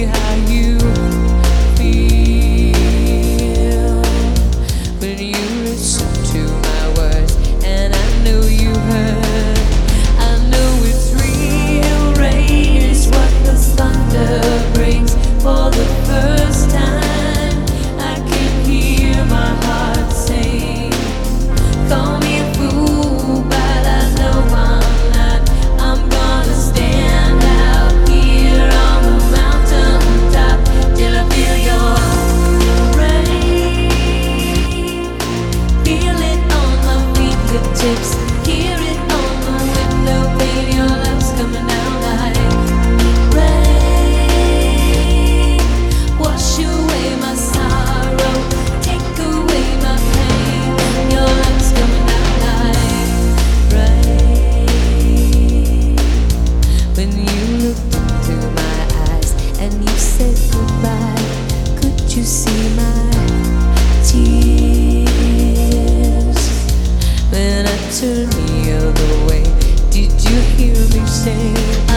how you turn the other way. Did you hear me say?